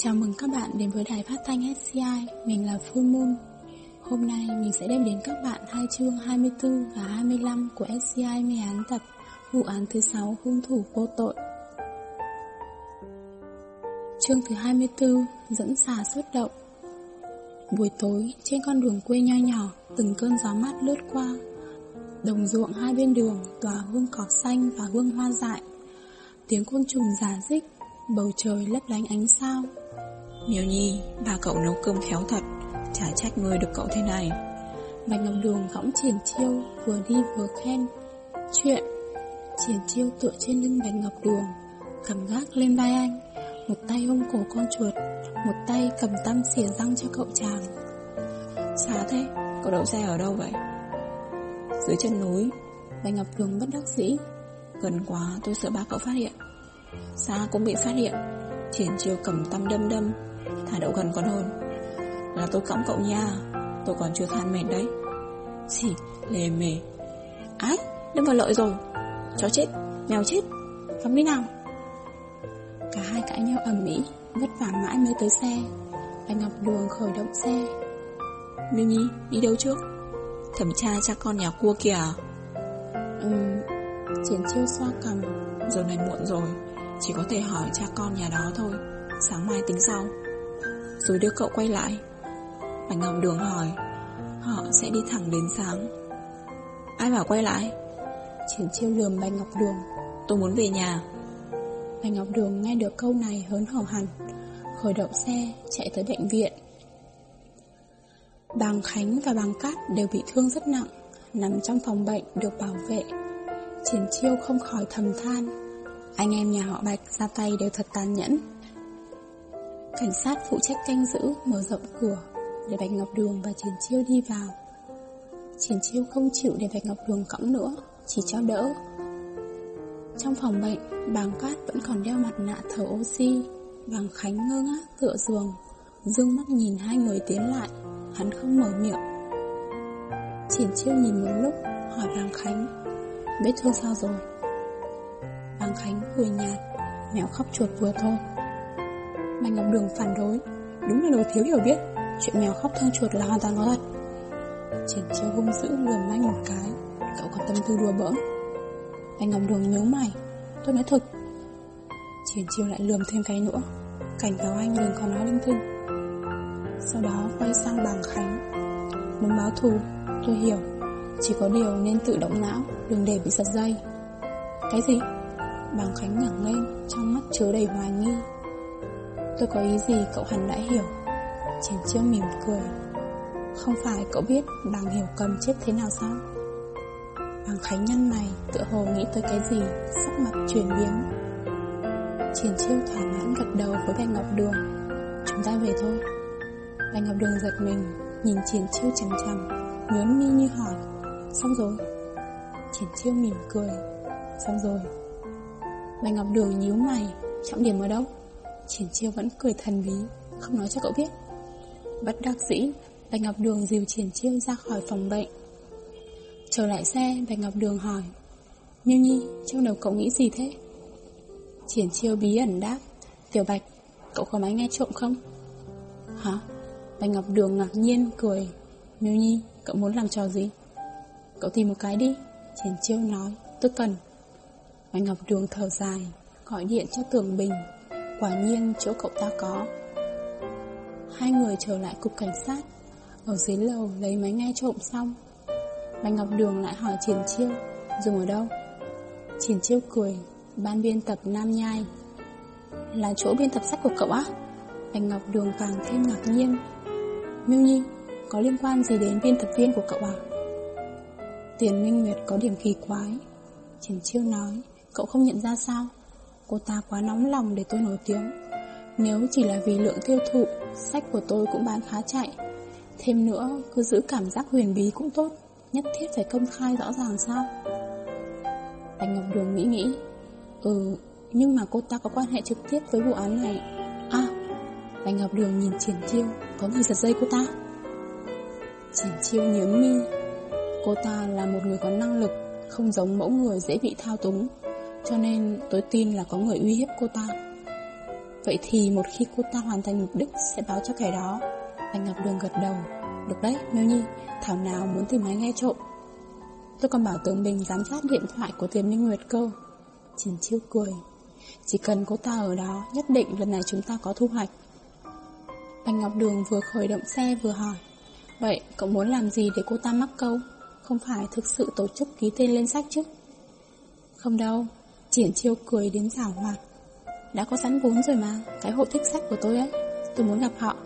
Chào mừng các bạn đến với đài phát thanh SCI, mình là Phương Moon. Hôm nay mình sẽ đem đến các bạn hai chương 24 và 25 của SCI mê án tập vụ án thứ 6 hung thủ vô tội. Chương thứ 24 dẫn xà xuất động Buổi tối, trên con đường quê nho nhỏ, từng cơn gió mát lướt qua. Đồng ruộng hai bên đường tỏa hương cỏ xanh và hương hoa dại. Tiếng côn trùng giả dích, bầu trời lấp lánh ánh sao. Miêu Nhi, bà cậu nấu cơm khéo thật, chả trách người được cậu thế này. Bạch Ngọc Đường võng triển chiêu, vừa đi vừa khen. Chuyện, triển chiêu tựa trên lưng Bạch Ngọc Đường, cầm gác lên vai anh, một tay ôm cổ con chuột, một tay cầm tăm xỉa răng cho cậu chàng. Xa thế, cậu đậu xe ở đâu vậy? Dưới chân núi. Bạch Ngọc Đường bất đắc dĩ. Gần quá tôi sợ ba cậu phát hiện. Xa cũng bị phát hiện. Triển chiêu cầm tăm đâm đâm, thả đậu gần còn hơn. Là tôi cõng cậu nha, tôi còn chưa than mệt đấy. Gì, lề mề. Ái, đâm vào lợi rồi. Chó chết, mèo chết, cắm đi nào. Cả hai cãi nhau ầm ĩ, vất vả mãi mới tới xe. Bạch Ngọc Đường khởi động xe. Miêu Nhi, đi đâu trước? Thẩm tra cha con nhà cua kìa. Ừm, triển chiêu xoa cầm. Giờ này muộn rồi, chỉ có thể hỏi cha con nhà đó thôi. Sáng mai tính sau. Rồi đưa cậu quay lại. Bạch Ngọc Đường hỏi, họ sẽ đi thẳng đến sáng. Ai bảo quay lại? Triển chiêu lườm Bạch Ngọc Đường. Tôi muốn về nhà. Bạch Ngọc Đường nghe được câu này hớn hở hẳn, khởi động xe, chạy tới bệnh viện. Bàng Khánh và Bàng Cát đều bị thương rất nặng, nằm trong phòng bệnh được bảo vệ. Triển chiêu không khỏi thầm than, anh em nhà họ Bạch ra tay đều thật tàn nhẫn. Cảnh sát phụ trách canh giữ mở rộng cửa để Bạch Ngọc Đường và Triển chiêu đi vào. Triển chiêu không chịu để Bạch Ngọc Đường cõng nữa, chỉ cho đỡ. Trong phòng bệnh, bàng cát vẫn còn đeo mặt nạ thở oxy, bàng Khánh ngơ ngác tựa giường, dương mắt nhìn hai người tiến lại, hắn không mở miệng. Triển chiêu nhìn một lúc, hỏi bàng Khánh, biết thương sao rồi? Bàng Khánh cười nhạt, mèo khóc chuột vừa thôi. Bạch Ngọc Đường phản đối, đúng là đồ thiếu hiểu biết, chuyện mèo khóc thang chuột là hoàn toàn có thật. Triển chiêu hung dữ lườm anh một cái, cậu có tâm tư đùa bỡn. Bạch Ngọc Đường nhớ mày Tôi nói thật Triển chiêu lại lườm thêm cái nữa Cảnh cáo anh đừng có nói linh tinh. Sau đó quay sang bàng Khánh. Muốn báo thù Tôi hiểu. Chỉ có điều nên tự động não Đừng để bị giật dây. Cái gì? Bàng Khánh ngẩng lên Trong mắt chứa đầy hoài nghi. Tôi có ý gì cậu hẳn đã hiểu. Triển chiêu mỉm cười. Không phải cậu biết bằng hiểu cầm chết thế nào sao? Bằng Khánh nhân mày tựa hồ nghĩ tới cái gì, Sắc mặt chuyển biến. Triển chiêu thỏa mãn gật đầu với Bạch Ngọc Đường. Chúng ta về thôi. Bạch Ngọc Đường giật mình, Nhìn triển chiêu chằm chằm Nhớn mi như hỏi, Xong rồi? Triển chiêu mỉm cười, Xong rồi. Bạch Ngọc Đường nhíu mày, Trọng điểm ở đâu? Triển chiêu vẫn cười thần bí Không nói cho cậu biết Bất đắc dĩ Bạch Ngọc Đường dìu triển chiêu ra khỏi phòng bệnh Trở lại xe, Bạch Ngọc Đường hỏi Miêu Nhi, trong đầu cậu nghĩ gì thế? Triển chiêu bí ẩn đáp Tiểu Bạch, cậu có máy nghe trộm không? Hả? Bạch Ngọc Đường ngạc nhiên, cười Miêu Nhi, cậu muốn làm trò gì? Cậu tìm một cái đi Triển chiêu nói, tôi cần Bạch Ngọc Đường thở dài Gọi điện cho Tường Bình Quả nhiên chỗ cậu ta có. Hai người trở lại cục cảnh sát. Ở dưới lầu lấy máy nghe trộm xong. Bạch Ngọc Đường lại hỏi Triển Chiêu, Dùng ở đâu? Triển Chiêu cười, Ban biên tập Nam Nhai. Là chỗ biên tập sách của cậu á? Bạch Ngọc Đường càng thêm ngạc nhiên. Miêu Nhi, Có liên quan gì đến biên tập viên của cậu à? Tiền Minh Nguyệt có điểm kỳ quái. Triển Chiêu nói, Cậu không nhận ra sao? Cô ta quá nóng lòng để tôi nổi tiếng. Nếu chỉ là vì lượng tiêu thụ, Sách của tôi cũng bán khá chạy. Thêm nữa, cứ giữ cảm giác huyền bí cũng tốt, Nhất thiết phải công khai rõ ràng sao? Bạch Ngọc Đường nghĩ nghĩ. Ừ Nhưng mà cô ta có quan hệ trực tiếp với vụ án này. À Bạch Ngọc Đường nhìn Triển Chiêu. Có người giật dây cô ta. Triển Chiêu nhướng mi. Cô ta là một người có năng lực, Không giống mẫu người dễ bị thao túng. Cho nên tôi tin là có người uy hiếp cô ta. Vậy thì một khi cô ta hoàn thành mục đích sẽ báo cho kẻ đó. Anh Ngọc Đường gật đầu. Được đấy, Miêu Nhi Thảo nào muốn tìm máy nghe trộm? Tôi còn bảo Tường Bình giám sát điện thoại của Tiềm Ninh Nguyệt cơ. Triển chiêu cười. Chỉ cần cô ta ở đó Nhất định lần này chúng ta có thu hoạch. Anh Ngọc Đường vừa khởi động xe vừa hỏi. Vậy cậu muốn làm gì để cô ta mắc câu? Không phải thực sự tổ chức ký tên lên sách chứ? Không đâu. Triển chiêu cười đến rào hoạt. Đã có sẵn vốn rồi mà, Cái hộ thích sách của tôi ấy, Tôi muốn gặp họ.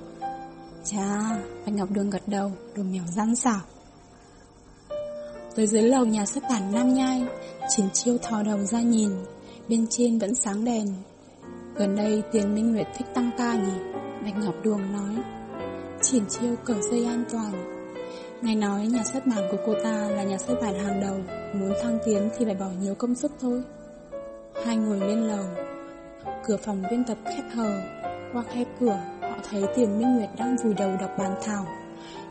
Chà, Bạch Ngọc Đường gật đầu, Đồ mèo răn xảo. Tới dưới lầu nhà xuất bản Nam Nhai, Triển chiêu thò đầu ra nhìn, Bên trên vẫn sáng đèn. Gần đây tiền Minh Nguyệt thích tăng ca nhỉ? Bạch Ngọc Đường nói. Triển chiêu cởi dây an toàn. Ngài nói nhà xuất bản của cô ta là nhà xuất bản hàng đầu, Muốn thăng tiến thì phải bỏ nhiều công sức thôi. Hai người lên lầu. Cửa phòng biên tập khép hờ. Qua khe cửa, Họ thấy tiền Minh Nguyệt đang vùi đầu đọc bàn thảo.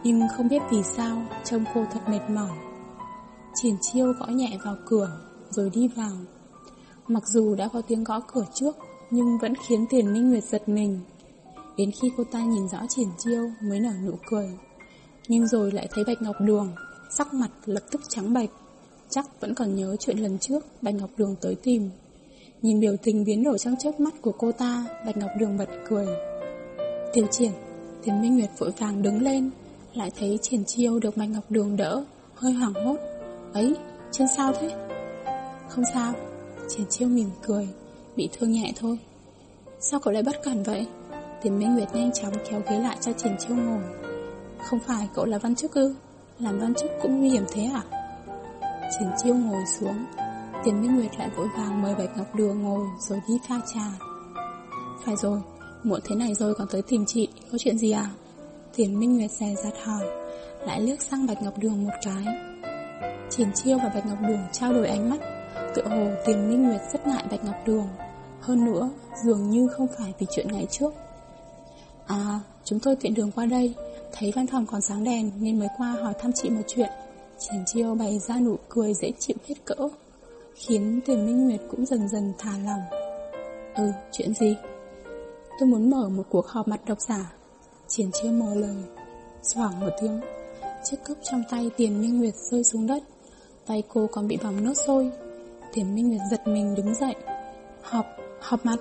Nhưng không biết vì sao, Trông cô thật mệt mỏi. Triển chiêu gõ nhẹ vào cửa, Rồi đi vào. Mặc dù đã có tiếng gõ cửa trước, Nhưng vẫn khiến tiền Minh Nguyệt giật mình. Đến khi cô ta nhìn rõ triển chiêu, Mới nở nụ cười. Nhưng rồi lại thấy Bạch Ngọc Đường, Sắc mặt lập tức trắng bạch. Chắc vẫn còn nhớ chuyện lần trước Bạch Ngọc Đường tới tìm. Nhìn biểu tình biến đổi trong chớp mắt của cô ta Bạch Ngọc Đường bật cười Tiểu triển Tiền Minh Nguyệt vội vàng đứng lên Lại thấy triển chiêu được Bạch Ngọc Đường đỡ Hơi hoảng hốt Ấy, chân sao thế? Không sao Triển chiêu mỉm cười Bị thương nhẹ thôi Sao cậu lại bất cẩn vậy? Tiền Minh Nguyệt nhanh chóng kéo ghế lại cho Triển chiêu ngồi Không phải cậu là văn chức ư? Làm văn chức cũng nguy hiểm thế à? Triển chiêu ngồi xuống Tiền Minh Nguyệt lại vội vàng mời Bạch Ngọc Đường ngồi rồi đi pha trà. Phải rồi, muộn thế này rồi còn tới tìm chị, có chuyện gì à? Tiền Minh Nguyệt dè dặt hỏi, lại liếc sang Bạch Ngọc Đường một cái. Triển Chiêu và Bạch Ngọc Đường trao đổi ánh mắt, tựa hồ Tiền Minh Nguyệt rất ngại Bạch Ngọc Đường. Hơn nữa, dường như không phải vì chuyện ngày trước. À, chúng tôi tiện đường qua đây, thấy văn phòng còn sáng đèn nên mới qua hỏi thăm chị một chuyện. Triển Chiêu bày ra nụ cười dễ chịu hết cỡ khiến Tiền Minh Nguyệt cũng dần dần thả lòng. Ừ, chuyện gì? Tôi muốn mở một cuộc họp mặt độc giả. Triển chưa mở lời. Xoảng một tiếng, chiếc cốc trong tay Tiền Minh Nguyệt rơi xuống đất. Tay cô còn bị bỏng nước sôi. Tiền Minh Nguyệt giật mình đứng dậy. Họp, họp mặt.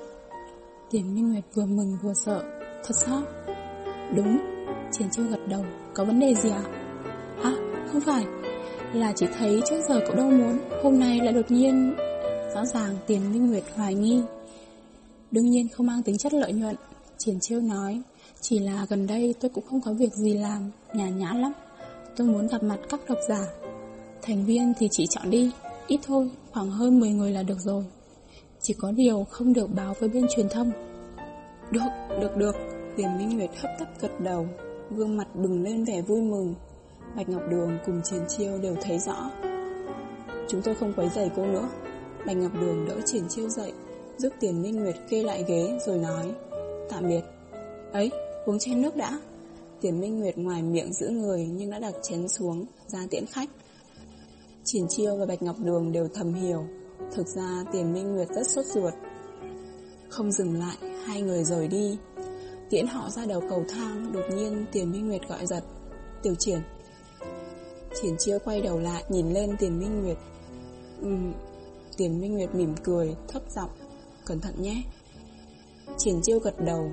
Tiền Minh Nguyệt vừa mừng vừa sợ. Thật sao? Đúng. Triển chưa gật đầu. Có vấn đề gì à? À, không phải. Là chỉ thấy trước giờ cậu đâu muốn. Hôm nay lại đột nhiên Rõ ràng tiền Minh Nguyệt hoài nghi. Đương nhiên không mang tính chất lợi nhuận Triển chiêu nói Chỉ là gần đây tôi cũng không có việc gì làm nhà nhã lắm. Tôi muốn gặp mặt các độc giả. Thành viên thì chỉ chọn đi Ít thôi, khoảng hơn 10 người là được rồi. Chỉ có điều không được báo với bên truyền thông. Được, được, được. Tiền Minh Nguyệt hấp tấp gật đầu Gương mặt bừng lên vẻ vui mừng. Bạch Ngọc Đường cùng Triển Chiêu đều thấy rõ. Chúng tôi không quấy rầy cô nữa. Bạch Ngọc Đường đỡ Triển Chiêu dậy Giúp Tiền Minh Nguyệt kê lại ghế rồi nói Tạm biệt. Ấy, uống chén nước đã. Tiền Minh Nguyệt ngoài miệng giữ người Nhưng đã đặt chén xuống ra tiễn khách. Triển Chiêu và Bạch Ngọc Đường đều thầm hiểu. Thực ra Tiền Minh Nguyệt rất sốt ruột. Không dừng lại Hai người rời đi. Tiễn họ ra đầu cầu thang Đột nhiên Tiền Minh Nguyệt gọi giật Tiểu triển Triển chiêu quay đầu lại, nhìn lên Tiền Minh Nguyệt. Ừm, Tiền Minh Nguyệt mỉm cười, thấp giọng, Cẩn thận nhé. Triển chiêu gật đầu,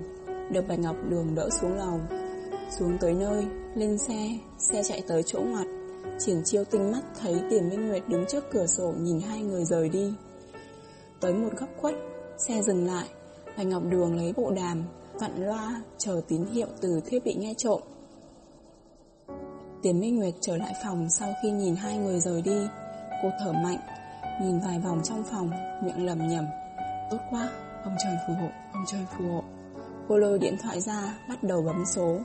Được Bạch Ngọc Đường đỡ xuống lầu. Xuống tới nơi, Lên xe Xe chạy tới chỗ ngoặt. Triển chiêu tinh mắt thấy Tiền Minh Nguyệt đứng trước cửa sổ Nhìn hai người rời đi. Tới một góc khuất, Xe dừng lại. Bạch Ngọc Đường lấy bộ đàm, Vặn loa, chờ tín hiệu từ thiết bị nghe trộm. Tiền Minh Nguyệt trở lại phòng sau khi nhìn hai người rời đi. Cô thở mạnh, nhìn vài vòng trong phòng, miệng lầm nhầm. Tốt quá, ông trời phù hộ, ông trời phù hộ. Cô lôi điện thoại ra, bắt đầu bấm số.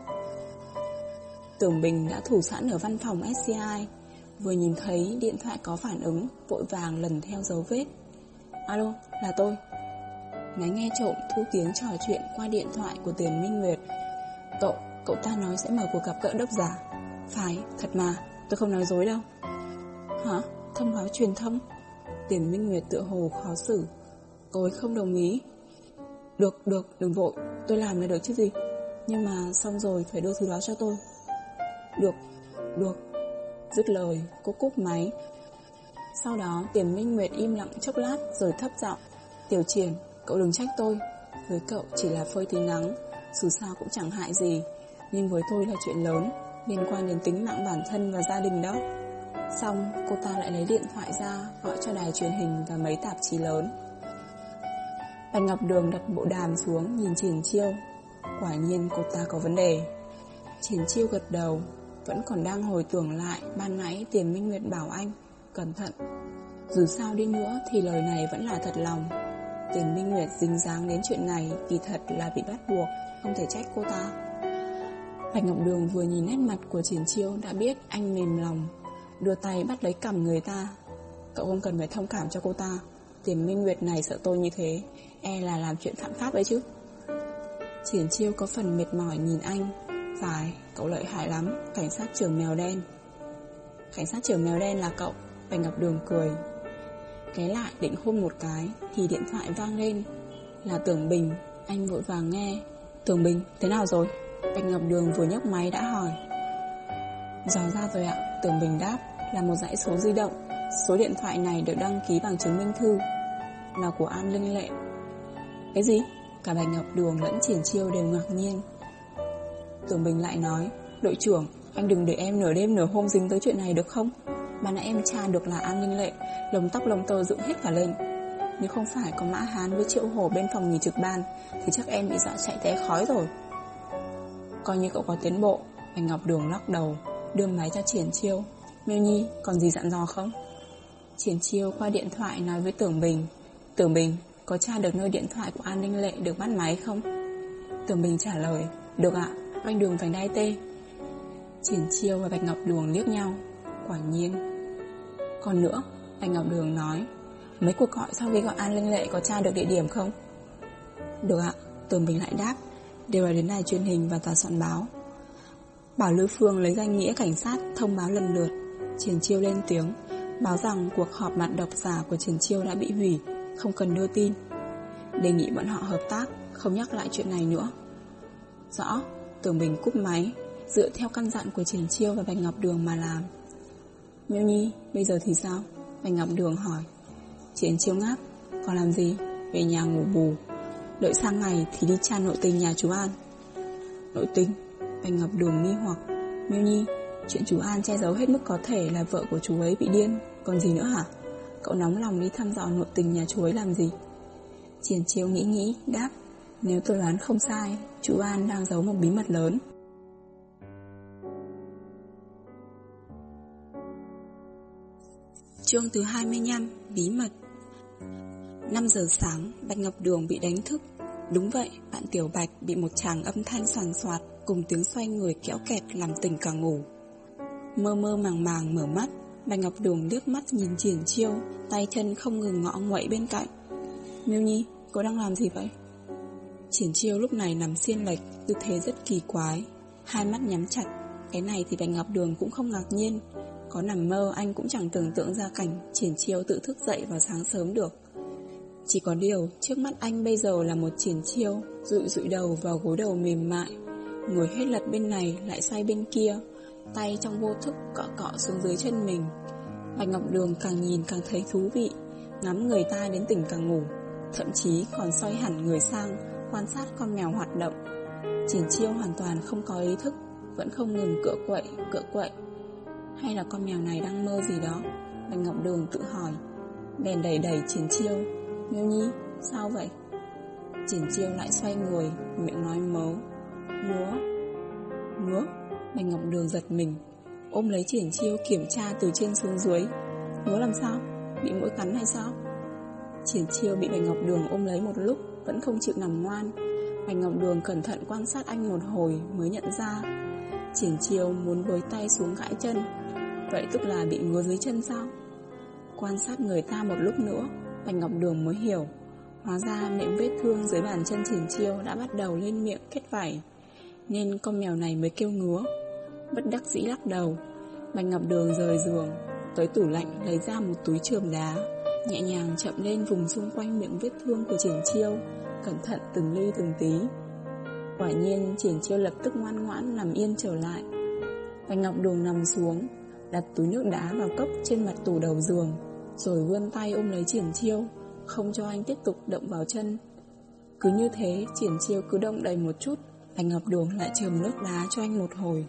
Tưởng Bình đã thủ sẵn ở văn phòng SCI. Vừa nhìn thấy điện thoại có phản ứng, vội vàng lần theo dấu vết. Alo, là tôi. Máy nghe trộm thu tiếng trò chuyện qua điện thoại của Tiền Minh Nguyệt. Cậu, cậu ta nói sẽ mở cuộc gặp gỡ độc giả. Phải, thật mà, tôi không nói dối đâu. Hả? Thông báo truyền thông? Tiền Minh Nguyệt tự hồ khó xử. Tôi không đồng ý. Được, được, đừng vội Tôi làm là được chứ gì Nhưng mà xong rồi phải đưa thứ đó cho tôi Được, được Dứt lời, cô cúp máy Sau đó Tiền Minh Nguyệt im lặng chốc lát Rồi thấp giọng Tiểu triển, cậu đừng trách tôi Với cậu chỉ là phơi tí nắng Dù sao cũng chẳng hại gì Nhưng với tôi là chuyện lớn Liên quan đến tính mạng bản thân và gia đình đó. Xong, cô ta lại lấy điện thoại ra, Gọi cho đài truyền hình và mấy tạp chí lớn. Bạch Ngọc Đường đặt bộ đàm xuống, Nhìn Triển Chiêu. Quả nhiên cô ta có vấn đề. Triển Chiêu gật đầu, Vẫn còn đang hồi tưởng lại, Ban nãy Tiền Minh Nguyệt bảo anh, Cẩn thận, Dù sao đi nữa thì lời này vẫn là thật lòng. Tiền Minh Nguyệt dính dáng đến chuyện này vì thật là bị bắt buộc, Không thể trách cô ta. Bạch Ngọc Đường vừa nhìn nét mặt của Triển Chiêu Đã biết anh mềm lòng Đưa tay bắt lấy cầm người ta. Cậu không cần phải thông cảm cho cô ta Tiền Minh Nguyệt này sợ tôi như thế E là làm chuyện phạm pháp ấy chứ. Triển chiêu có phần mệt mỏi nhìn anh Phải, cậu lợi hại lắm Cảnh sát trưởng mèo đen. Cảnh sát trưởng mèo đen là cậu Bạch Ngọc Đường cười. Ké lại định hôn một cái Thì điện thoại vang lên Là Tưởng Bình. Anh vội vàng nghe Tưởng Bình, thế nào rồi? Bạch Ngọc Đường vừa nhấc máy đã hỏi. Dò ra rồi ạ Tưởng Bình đáp Là một dãy số di động. Số điện thoại này được đăng ký bằng chứng minh thư Là của An Linh Lệ. Cái gì? Cả Bạch Ngọc Đường lẫn Triển Chiêu đều ngạc nhiên. Tưởng Bình lại nói Đội trưởng, anh đừng để em nửa đêm nửa hôm dính tới chuyện này được không? Mà nãy em tra được là An Linh Lệ Lồng tóc lồng tơ dựng hết cả lên. Nếu không phải có Mã Hán với Triệu Hồ bên phòng nghỉ trực ban Thì chắc em bị dọa chạy té khói rồi. Coi như cậu có tiến bộ Bạch Ngọc Đường lắc đầu, Đưa máy cho Triển Chiêu. Miêu Nhi, còn gì dặn dò không? Triển Chiêu qua điện thoại nói với Tưởng Bình. Tưởng Bình, có tra được nơi điện thoại của An Ninh Lệ được bắt máy không? Tưởng Bình trả lời, Được ạ Quanh đường vành đai tê Triển Chiêu và Bạch Ngọc Đường liếc nhau. Quả nhiên. Còn nữa, Bạch Ngọc Đường nói, Mấy cuộc gọi sau khi gọi An Linh Lệ có tra được địa điểm không? Được ạ, Tưởng Bình lại đáp. Đều là đến đài truyền hình và tòa soạn báo. Bảo Lữ Phương lấy danh nghĩa cảnh sát thông báo lần lượt, Triển Chiêu lên tiếng, Báo rằng cuộc họp mặt độc giả của Triển Chiêu đã bị hủy, Không cần đưa tin. Đề nghị bọn họ hợp tác, Không nhắc lại chuyện này nữa. Rõ, Tưởng Bình cúp máy, Dựa theo căn dặn của Triển Chiêu và Bạch Ngọc Đường mà làm. Miêu Nhi, Bây giờ thì sao? Bạch Ngọc Đường hỏi. Triển Chiêu ngáp, Còn làm gì? Về nhà ngủ bù. Đợi sang ngày thì đi tra nội tình nhà chú An. Nội tình? Bạch Ngọc Đường nghi hoặc. Miêu Nhi, Chuyện chú An che giấu hết mức có thể là vợ của chú ấy bị điên. Còn gì nữa hả? Cậu nóng lòng đi thăm dò nội tình nhà chú ấy làm gì? Triển chiêu nghĩ nghĩ, Đáp, Nếu tôi đoán không sai, Chú An đang giấu một bí mật lớn. Chương thứ 25 Bí mật. 5 giờ sáng Bạch Ngọc Đường bị đánh thức. Đúng vậy Bạn Tiểu Bạch bị một chàng âm thanh soàn soạt Cùng tiếng xoay người kéo kẹt làm tỉnh cả ngủ. Mơ mơ màng màng mở mắt Bạch Ngọc Đường liếc mắt nhìn triển chiêu Tay chân không ngừng ngọ nguậy bên cạnh. Miêu Nhi, cô đang làm gì vậy? Triển chiêu lúc này nằm xiên lệch Tư thế rất kỳ quái Hai mắt nhắm chặt. Cái này thì Bạch Ngọc Đường cũng không ngạc nhiên. Có nằm mơ anh cũng chẳng tưởng tượng ra cảnh Triển chiêu tự thức dậy vào sáng sớm được. Chỉ có điều Trước mắt anh bây giờ là một triển chiêu Rụi rụi đầu vào gối đầu mềm mại. Ngồi hết lật bên này lại xoay bên kia. Tay trong vô thức cọ cọ xuống dưới chân mình. Bạch Ngọc Đường càng nhìn càng thấy thú vị Ngắm người ta đến tỉnh càng ngủ. Thậm chí còn xoay hẳn người sang Quan sát con mèo hoạt động. Triển chiêu hoàn toàn không có ý thức Vẫn không ngừng cựa quậy, cựa quậy. Hay là con mèo này đang mơ gì đó? Bạch Ngọc Đường tự hỏi. Bèn đẩy đẩy triển chiêu. Miêu Nhi, sao vậy? Triển chiêu lại xoay người Miệng nói mớ. Ngứa Ngứa Bạch Ngọc Đường giật mình Ôm lấy triển chiêu kiểm tra từ trên xuống dưới. Ngứa làm sao? Bị mũi cắn hay sao? Triển chiêu bị Bạch Ngọc Đường ôm lấy một lúc Vẫn không chịu nằm ngoan. Bạch Ngọc Đường cẩn thận quan sát anh một hồi Mới nhận ra. Triển chiêu muốn với tay xuống gãi chân. Vậy tức là bị ngứa dưới chân sao? Quan sát người ta một lúc nữa Bạch Ngọc Đường mới hiểu Hóa ra miệng vết thương dưới bàn chân triển chiêu Đã bắt đầu lên miệng kết vảy Nên con mèo này mới kêu ngứa Bất đắc dĩ lắc đầu Bạch Ngọc Đường rời giường Tới tủ lạnh lấy ra một túi trường đá Nhẹ nhàng chậm lên vùng xung quanh miệng vết thương của triển chiêu cẩn thận từng ly từng tí. Quả nhiên triển chiêu lập tức ngoan ngoãn nằm yên trở lại. Bạch Ngọc Đường nằm xuống, đặt túi nước đá vào cốc trên mặt tủ đầu giường, rồi vươn tay ôm lấy triển chiêu, không cho anh tiếp tục động vào chân. Cứ như thế, triển chiêu cứ động đầy một chút, Bạch Ngọc Đường lại chườm nước đá cho anh một hồi.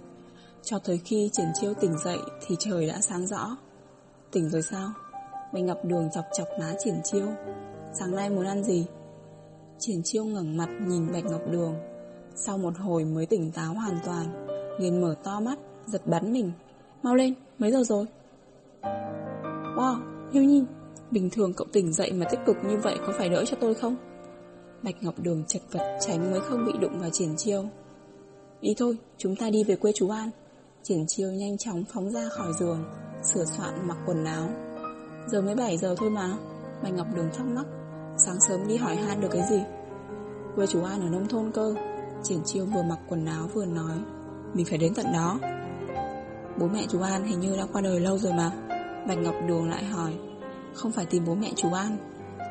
Cho tới khi triển chiêu tỉnh dậy thì trời đã sáng rõ. Tỉnh rồi sao? Bạch Ngọc Đường chọc chọc má triển chiêu. Sáng nay muốn ăn gì? Triển chiêu ngẩng mặt nhìn Bạch Ngọc Đường. Sau một hồi mới tỉnh táo hoàn toàn, liền mở to mắt, giật bắn mình. Mau lên, mấy giờ rồi? Wow, như Nhi, bình thường cậu tỉnh dậy mà tích cực như vậy có phải đỡ cho tôi không? Bạch Ngọc Đường chật vật tránh mới không bị đụng vào triển chiêu. Đi thôi, chúng ta đi về quê chú An. Triển chiêu nhanh chóng phóng ra khỏi giường, sửa soạn mặc quần áo. Giờ mới 7 giờ thôi mà. Bạch Ngọc Đường thắc mắc, sáng sớm đi hỏi han được cái gì? Quê chú An ở nông thôn cơ. Triển chiêu vừa mặc quần áo vừa nói, mình phải đến tận đó. Bố mẹ chú An hình như đã qua đời lâu rồi mà. Bạch Ngọc Đường lại hỏi, không phải tìm bố mẹ chú An.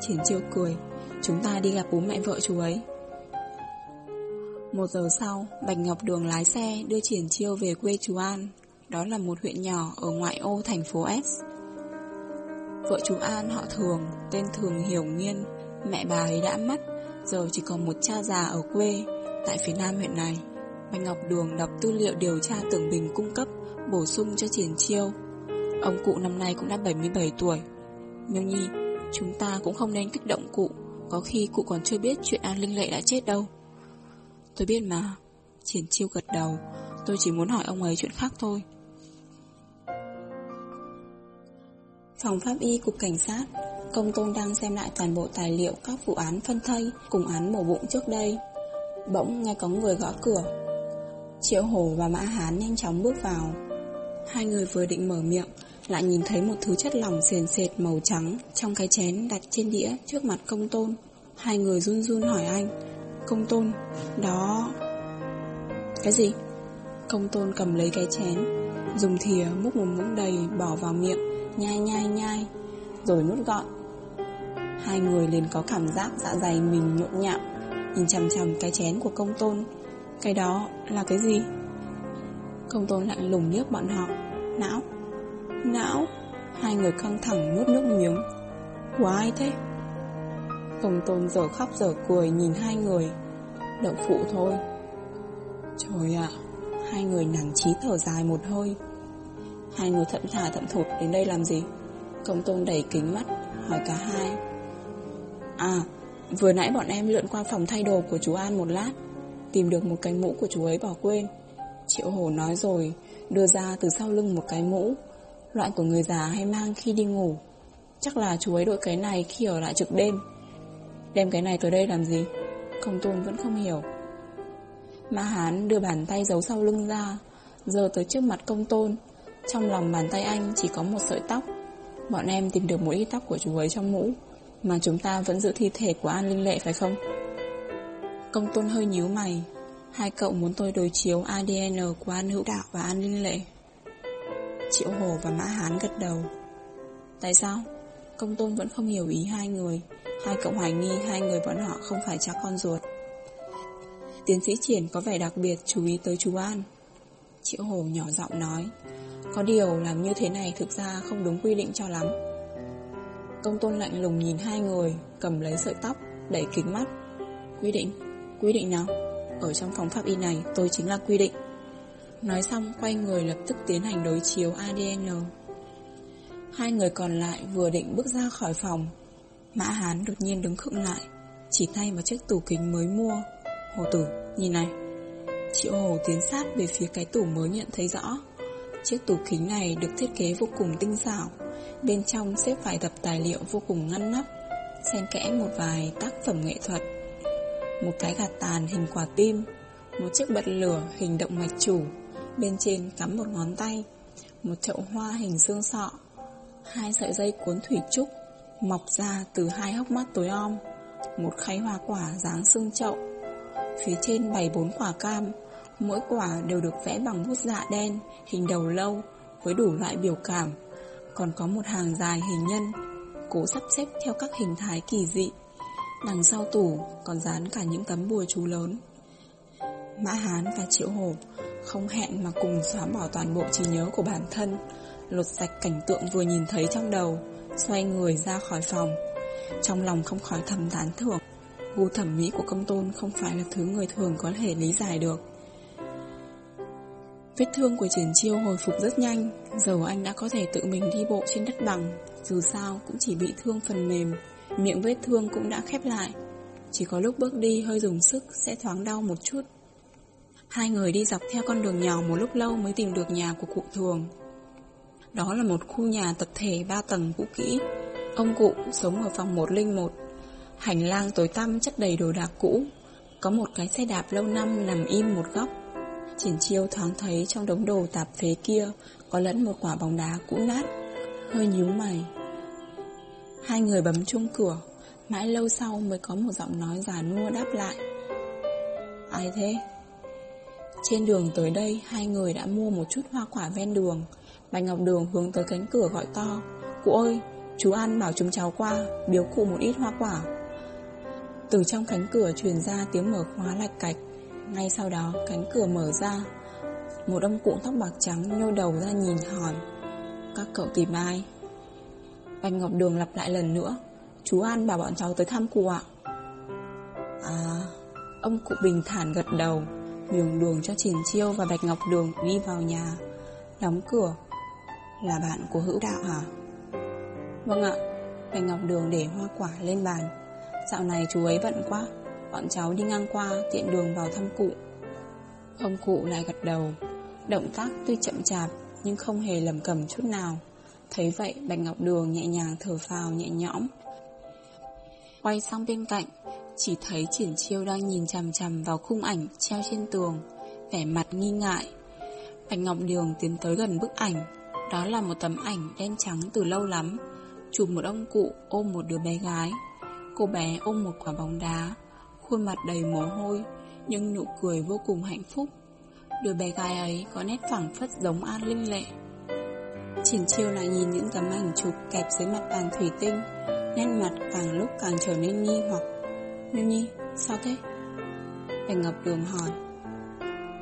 Triển chiêu cười, chúng ta đi gặp bố mẹ vợ chú ấy. Một giờ sau, Bạch Ngọc Đường lái xe đưa Triển Chiêu về quê chú An. Đó là một huyện nhỏ ở ngoại ô thành phố S. Vợ chú An họ Thường, tên Thường Hiểu Nghiên, mẹ bà ấy đã mất, giờ chỉ còn một cha già ở quê, tại phía nam huyện này. Bạch Ngọc Đường đọc tư liệu điều tra tưởng bình cung cấp, bổ sung cho Triển Chiêu. Ông cụ năm nay cũng đã 77 tuổi. Miêu Nhi, chúng ta cũng không nên kích động cụ, có khi cụ còn chưa biết chuyện An Linh Lệ đã chết đâu. Tôi biết mà. Triển chiêu gật đầu. Tôi chỉ muốn hỏi ông ấy chuyện khác thôi. Phòng pháp y cục cảnh sát. Công tôn đang xem lại toàn bộ tài liệu Các vụ án phân thây Cùng án mổ bụng trước đây. Bỗng nghe có người gõ cửa. Triệu hổ và mã hán nhanh chóng bước vào. Hai người vừa định mở miệng lại nhìn thấy một thứ chất lỏng sền sệt màu trắng Trong cái chén đặt trên đĩa Trước mặt công tôn. Hai người run run hỏi anh, Công tôn, Đó Cái gì? Công tôn cầm lấy cái chén, Dùng thìa múc một muỗng đầy bỏ vào miệng, Nhai nhai nhai, Rồi nuốt gọn. Hai người liền có cảm giác dạ dày mình nhộn nhạo, Nhìn chằm chằm cái chén của công tôn. Cái đó là cái gì? Công tôn lạnh lùng liếc bọn họ, Não. Não. Hai người căng thẳng nuốt nước miếng. Why thế? Công tôn giờ khóc giờ cười nhìn hai người. Đậu phụ thôi. Trời ạ, Hai người nản chí thở dài một hơi. Hai người thậm thà thậm thụt đến đây làm gì? Công tôn đẩy kính mắt, Hỏi cả hai. À Vừa nãy bọn em lượn qua phòng thay đồ của chú An một lát, Tìm được một cái mũ của chú ấy bỏ quên. Triệu Hồ nói rồi, Đưa ra từ sau lưng một cái mũ. Loại của người già hay mang khi đi ngủ. Chắc là chú ấy đội cái này khi ở lại trực đêm. Đem cái này tới đây làm gì? Công tôn vẫn không hiểu. Ma Hán đưa bàn tay giấu sau lưng ra Giờ tới trước mặt công tôn. Trong lòng bàn tay anh chỉ có một sợi tóc. Bọn em tìm được một ít tóc của chú ấy trong mũ, Mà chúng ta vẫn giữ thi thể của An Linh Lệ, phải không? Công tôn hơi nhíu mày. Hai cậu muốn tôi đối chiếu ADN của An Hữu Đạo và An Linh Lệ. Triệu Hồ và Mã Hán gật đầu. Tại sao? Công tôn vẫn không hiểu ý hai người. Hai cậu hoài nghi hai người bọn họ không phải cha con ruột. Tiến sĩ Triển có vẻ đặc biệt chú ý tới chú An. Triệu Hồ nhỏ giọng nói, Có điều làm như thế này thực ra không đúng quy định cho lắm. Công tôn lạnh lùng nhìn hai người, Cầm lấy sợi tóc, Đẩy kính mắt. Quy định Quy định nào? Ở trong phòng pháp y này tôi chính là quy định. Nói xong quay người lập tức tiến hành đối chiếu ADN Hai người còn lại vừa định bước ra khỏi phòng Mã Hán đột nhiên đứng khựng lại Chỉ tay vào chiếc tủ kính mới mua. Hồ tử, nhìn này. Triệu Hồ tiến sát về phía cái tủ mới nhận thấy rõ. Chiếc tủ kính này được thiết kế vô cùng tinh xảo Bên trong xếp vài tập tài liệu vô cùng ngăn nắp Xen kẽ một vài tác phẩm nghệ thuật. Một cái gạt tàn hình quả tim Một chiếc bật lửa hình động mạch chủ Bên trên cắm một ngón tay, Một chậu hoa hình xương sọ, Hai sợi dây cuốn thủy trúc Mọc ra từ hai hốc mắt tối om, Một khay hoa quả dáng xương chậu. Phía trên bày bốn quả cam, Mỗi quả đều được vẽ bằng bút dạ đen, Hình đầu lâu Với đủ loại biểu cảm. Còn có một hàng dài hình nhân, Cố sắp xếp theo các hình thái kỳ dị. Đằng sau tủ còn dán cả những tấm bùa chú lớn. Mã Hán và Triệu Hổ không hẹn mà cùng xóa bỏ toàn bộ trí nhớ của bản thân. Lột sạch cảnh tượng vừa nhìn thấy trong đầu, Xoay người ra khỏi phòng. Trong lòng không khỏi thầm tán thưởng, Gu thẩm mỹ của công tôn không phải là thứ người thường có thể lý giải được. Vết thương của triển chiêu hồi phục rất nhanh, Giờ anh đã có thể tự mình đi bộ trên đất bằng, Dù sao cũng chỉ bị thương phần mềm, Miệng vết thương cũng đã khép lại. Chỉ có lúc bước đi hơi dùng sức Sẽ thoáng đau một chút. Hai người đi dọc theo con đường nhỏ Một lúc lâu mới tìm được nhà của cụ thường. Đó là một khu nhà tập thể ba tầng cũ kỹ. Ông cụ sống ở phòng 101 Hành lang tối tăm chất đầy đồ đạc cũ. Có một cái xe đạp lâu năm nằm im một góc. Triển chiêu thoáng thấy trong đống đồ tạp phế kia Có lẫn một quả bóng đá cũ nát. Hơi nhíu mày. Hai người bấm chung cửa. Mãi lâu sau mới có một giọng nói già nua đáp lại. Ai thế? Trên đường tới đây Hai người đã mua một chút hoa quả ven đường. Bạch Ngọc Đường hướng tới cánh cửa gọi to. Cụ ơi, chú an bảo chúng cháu qua Biếu cụ một ít hoa quả. Từ trong cánh cửa truyền ra tiếng mở khóa lạch cạch. Ngay sau đó cánh cửa mở ra. Một ông cụ tóc bạc trắng nhô đầu ra nhìn hỏi Các cậu tìm ai? Bạch Ngọc Đường lặp lại lần nữa Chú An bảo bọn cháu tới thăm cụ ạ. À Ông cụ bình thản gật đầu. Nhường đường cho Triển Chiêu và Bạch Ngọc Đường đi vào nhà. Đóng cửa. Là bạn của hữu đạo hả? Vâng ạ. Bạch Ngọc Đường để hoa quả lên bàn. Dạo này chú ấy bận quá. Bọn cháu đi ngang qua, tiện đường vào thăm cụ. Ông cụ lại gật đầu. Động tác tuy chậm chạp, Nhưng không hề lầm cầm chút nào. Thấy vậy, Bạch Ngọc Đường nhẹ nhàng thở phào nhẹ nhõm. Quay sang bên cạnh chỉ thấy triển chiêu đang nhìn chằm chằm vào khung ảnh treo trên tường, Vẻ mặt nghi ngại. Bạch Ngọc Đường tiến tới gần bức ảnh, Đó là một tấm ảnh đen trắng từ lâu lắm, Chụp một ông cụ ôm một đứa bé gái. Cô bé ôm một quả bóng đá, Khuôn mặt đầy mồ hôi, Nhưng nụ cười vô cùng hạnh phúc. Đứa bé gái ấy có nét phẳng phất giống An Linh Lệ. Triển chiêu lại nhìn những tấm ảnh chụp kẹp dưới mặt bàn thủy tinh, Nét mặt càng lúc càng trở nên nghi hoặc. Miêu Nhi, sao thế? Bạch Ngọc Đường hỏi.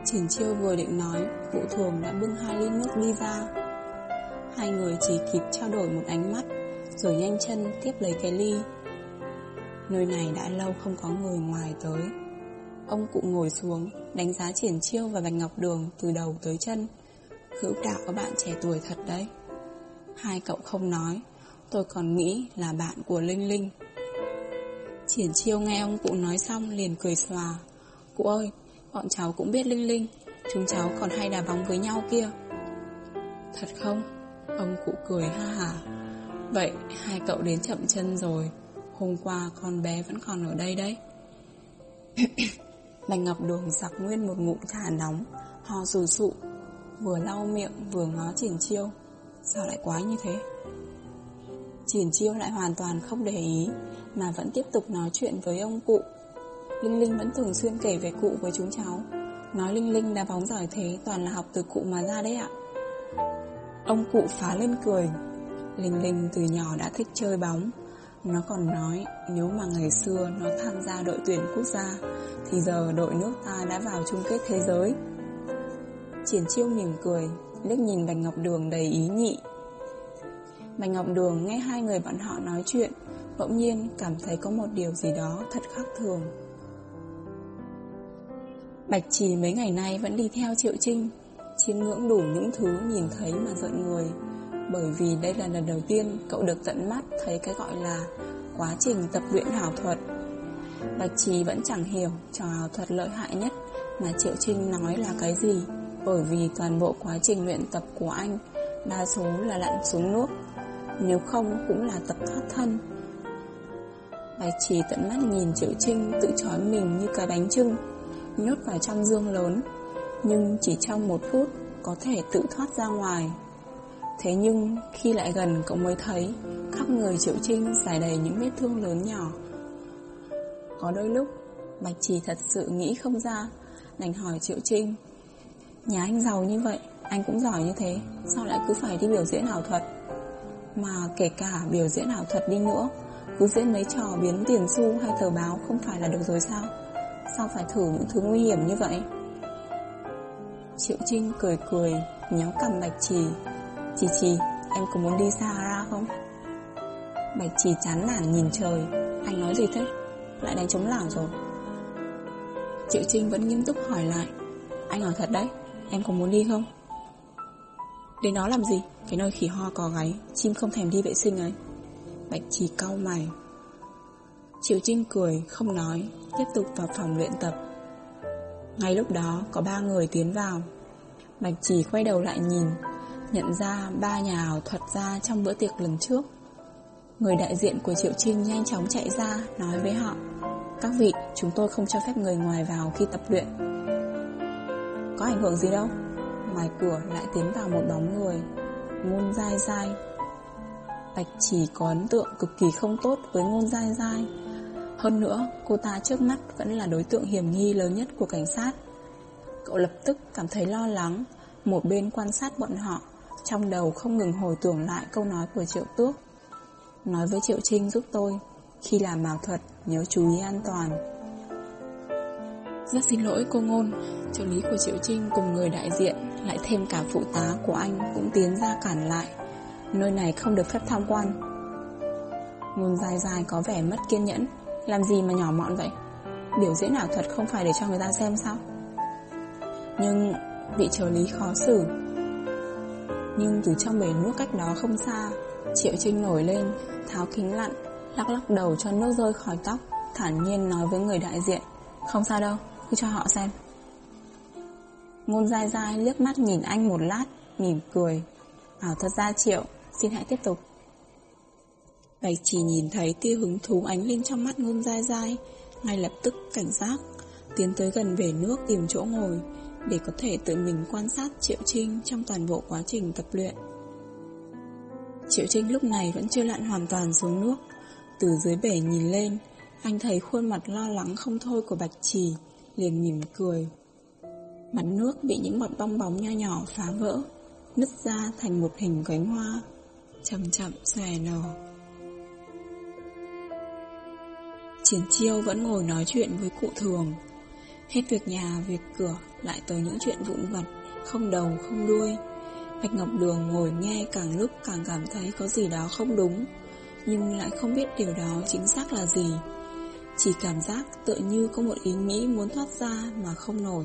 Triển chiêu vừa định nói Vũ thường đã bưng hai ly nước đi ra Hai người chỉ kịp trao đổi một ánh mắt Rồi nhanh chân tiếp lấy cái ly. Nơi này đã lâu không có người ngoài tới. Ông cụ ngồi xuống Đánh giá triển chiêu và Bạch Ngọc Đường Từ đầu tới chân. Hữu đạo có bạn trẻ tuổi thật đấy. Hai cậu không nói Tôi còn nghĩ là bạn của Linh Linh. Triển chiêu nghe ông cụ nói xong liền cười xòa. Cụ ơi, Bọn cháu cũng biết Linh Linh, Chúng cháu còn hay đá bóng với nhau kia. Thật không? Ông cụ cười ha hả. Vậy hai cậu đến chậm chân rồi, Hôm qua con bé vẫn còn ở đây đấy. Bạch Ngọc Đường giặc nguyên một ngụm trà nóng, Ho rù sụ, Vừa lau miệng vừa ngó triển chiêu. Sao lại quái như thế? Triển chiêu lại hoàn toàn không để ý, Mà vẫn tiếp tục nói chuyện với ông cụ. Linh Linh vẫn thường xuyên kể về cụ với chúng cháu. Nói Linh Linh đá bóng giỏi thế, Toàn là học từ cụ mà ra đấy ạ. Ông cụ phá lên cười. Linh Linh từ nhỏ đã thích chơi bóng. Nó còn nói, Nếu mà ngày xưa nó tham gia đội tuyển quốc gia, Thì giờ đội nước ta đã vào chung kết thế giới. Triển chiêu mỉm cười, liếc nhìn Bạch Ngọc Đường đầy ý nhị. Bạch Ngọc Đường nghe hai người bọn họ nói chuyện Bỗng nhiên cảm thấy có một điều gì đó thật khác thường. Bạch Trì mấy ngày nay vẫn đi theo Triệu Trinh Chiêm ngưỡng đủ những thứ nhìn thấy mà giận người. Bởi vì đây là lần đầu tiên cậu được tận mắt thấy cái gọi là quá trình tập luyện hảo thuật. Bạch Trì vẫn chẳng hiểu trò hảo thuật lợi hại nhất mà Triệu Trinh nói là cái gì bởi vì toàn bộ quá trình luyện tập của anh đa số là lặn xuống nước, nếu không cũng là tập thoát thân. Bạch chỉ tận mắt nhìn Triệu Trinh tự trói mình như cái bánh trưng, nhốt vào trong dương lớn, nhưng chỉ trong một phút có thể tự thoát ra ngoài. Thế nhưng khi lại gần cậu mới thấy khắp người Triệu Trinh giải đầy những vết thương lớn nhỏ. Có đôi lúc Bạch Trì thật sự nghĩ không ra Đành hỏi Triệu Trinh Nhà anh giàu như vậy Anh cũng giỏi như thế Sao lại cứ phải đi biểu diễn ảo thuật mà kể cả biểu diễn ảo thuật đi nữa, Cứ diễn mấy trò biến tiền xu hay tờ báo Không phải là được rồi sao? Sao phải thử những thứ nguy hiểm như vậy? Triệu Trinh cười cười Nhéo cầm Bạch Trì. Trì Trì, em có muốn đi Sahara không? Bạch Trì chán nản nhìn trời. Anh nói gì thế? Lại đánh trống lảng rồi. Triệu Trinh vẫn nghiêm túc hỏi lại. Anh hỏi thật đấy, Em có muốn đi không? Đến đó làm gì? Cái nơi khỉ ho có gáy, Chim không thèm đi vệ sinh ấy. Bạch Trì cau mày. Triệu Trinh cười, không nói, Tiếp tục vào phòng luyện tập. Ngay lúc đó, có ba người tiến vào. Bạch Trì quay đầu lại nhìn, Nhận ra ba nhà ảo thuật ra trong bữa tiệc lần trước. Người đại diện của Triệu Trinh nhanh chóng chạy ra, Nói với họ, Các vị, chúng tôi không cho phép người ngoài vào khi tập luyện. Có ảnh hưởng gì đâu. Ngoài cửa lại tiến vào một bóng người, Ngôn dai dai. Bạch chỉ có ấn tượng cực kỳ không tốt với ngôn dai dai. Hơn nữa, cô ta trước mắt vẫn là đối tượng hiểm nghi lớn nhất của cảnh sát. Cậu lập tức cảm thấy lo lắng, Một bên quan sát bọn họ, Trong đầu không ngừng hồi tưởng lại câu nói của Triệu Tước. Nói với Triệu Trinh giúp tôi, Khi làm ảo thuật nhớ chú ý an toàn. Rất xin lỗi cô Ngôn. Trợ lý của Triệu Trinh cùng người đại diện Lại thêm cả phụ tá của anh Cũng tiến ra cản lại. Nơi này không được phép tham quan. Ngôn dài dài có vẻ mất kiên nhẫn. Làm gì mà nhỏ mọn vậy? Biểu diễn ảo thuật không phải để cho người ta xem sao? Nhưng Bị trợ lý khó xử. Nhưng từ trong bể nước cách đó không xa Triệu Trinh nổi lên Tháo kính lặn Lắc lắc đầu cho nước rơi khỏi tóc Thản nhiên nói với người đại diện. Không sao đâu, cho họ xem. Ngôn dai dai liếc mắt nhìn anh một lát, Mỉm cười. Bảo, thật ra Triệu, Xin hãy tiếp tục. Bạch chỉ nhìn thấy tia hứng thú ánh lên trong mắt ngôn dai dai. Ngay lập tức cảnh giác, Tiến tới gần bể nước tìm chỗ ngồi, Để có thể tự mình quan sát Triệu Trinh Trong toàn bộ quá trình tập luyện. Triệu Trinh lúc này vẫn chưa lặn hoàn toàn xuống nước. Từ dưới bể nhìn lên, Anh thấy khuôn mặt lo lắng không thôi của Bạch Trì Liền mỉm cười. Mặt nước bị những bọt bong bóng nho nhỏ phá vỡ Nứt ra thành một hình cánh hoa Chậm chậm xòe nở Triển chiêu vẫn ngồi nói chuyện với cụ thường. Hết việc nhà, việc cửa Lại tới những chuyện vụn vặt Không đầu, không đuôi. Bạch Ngọc Đường ngồi nghe càng lúc càng cảm thấy có gì đó không đúng Nhưng lại không biết điều đó chính xác là gì. Chỉ cảm giác tựa như có một ý nghĩ muốn thoát ra mà không nổi.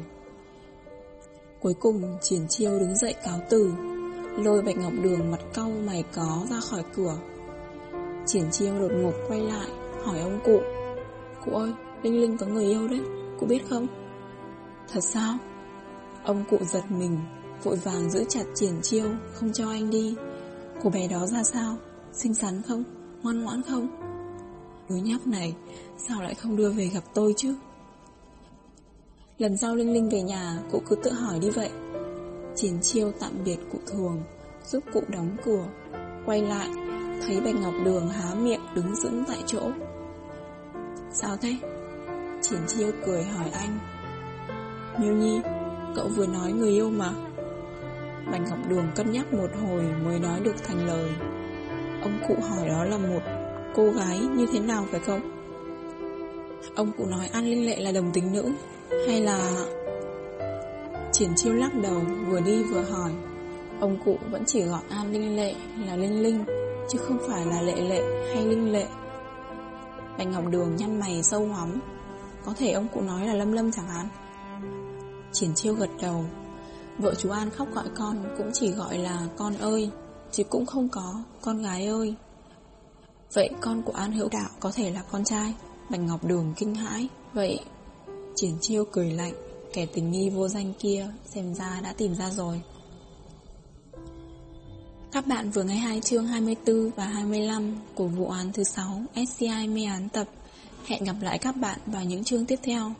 Cuối cùng Triển Chiêu đứng dậy cáo từ Lôi Bạch Ngọc Đường mặt cau mày có ra khỏi cửa. Triển Chiêu đột ngột quay lại Hỏi ông cụ Cụ ơi, Linh Linh có người yêu đấy Cụ biết không? Thật sao? Ông cụ giật mình Vội vàng giữ chặt triển chiêu Không cho anh đi. Cô bé đó ra sao? Xinh xắn không? Ngoan ngoãn không? Đứa nhóc này, Sao lại không đưa về gặp tôi chứ? Lần sau Linh Linh về nhà, Cụ cứ tự hỏi đi vậy. Triển chiêu tạm biệt cụ thường, Giúp cụ đóng cửa. Quay lại, Thấy Bạch Ngọc Đường há miệng đứng dững tại chỗ. Sao thế? Triển chiêu cười hỏi anh. Miêu Nhi, Cậu vừa nói người yêu mà. Bạch Ngọc Đường cân nhắc một hồi mới nói được thành lời. Ông cụ hỏi đó là một cô gái như thế nào phải không? Ông cụ nói An Linh Lệ là đồng tính nữ, Hay là... Triển chiêu lắc đầu, vừa đi vừa hỏi. Ông cụ vẫn chỉ gọi An Linh Lệ là Linh Linh, Chứ không phải là Lệ Lệ hay Linh Lệ. Bạch Ngọc Đường nhăn mày sâu hóm Có thể ông cụ nói là Lâm Lâm chẳng hạn. Triển chiêu gật đầu. Vợ chú An khóc gọi con cũng chỉ gọi là con ơi, Chứ cũng không có con gái ơi. Vậy con của An Hữu Đạo có thể là con trai. Bạch Ngọc Đường kinh hãi. Vậy Triển chiêu cười lạnh. Kẻ tình nghi vô danh kia Xem ra đã tìm ra rồi. Các bạn vừa nghe hai chương 24 và 25 Của vụ án thứ 6 SCI mê án tập. Hẹn gặp lại các bạn vào những chương tiếp theo.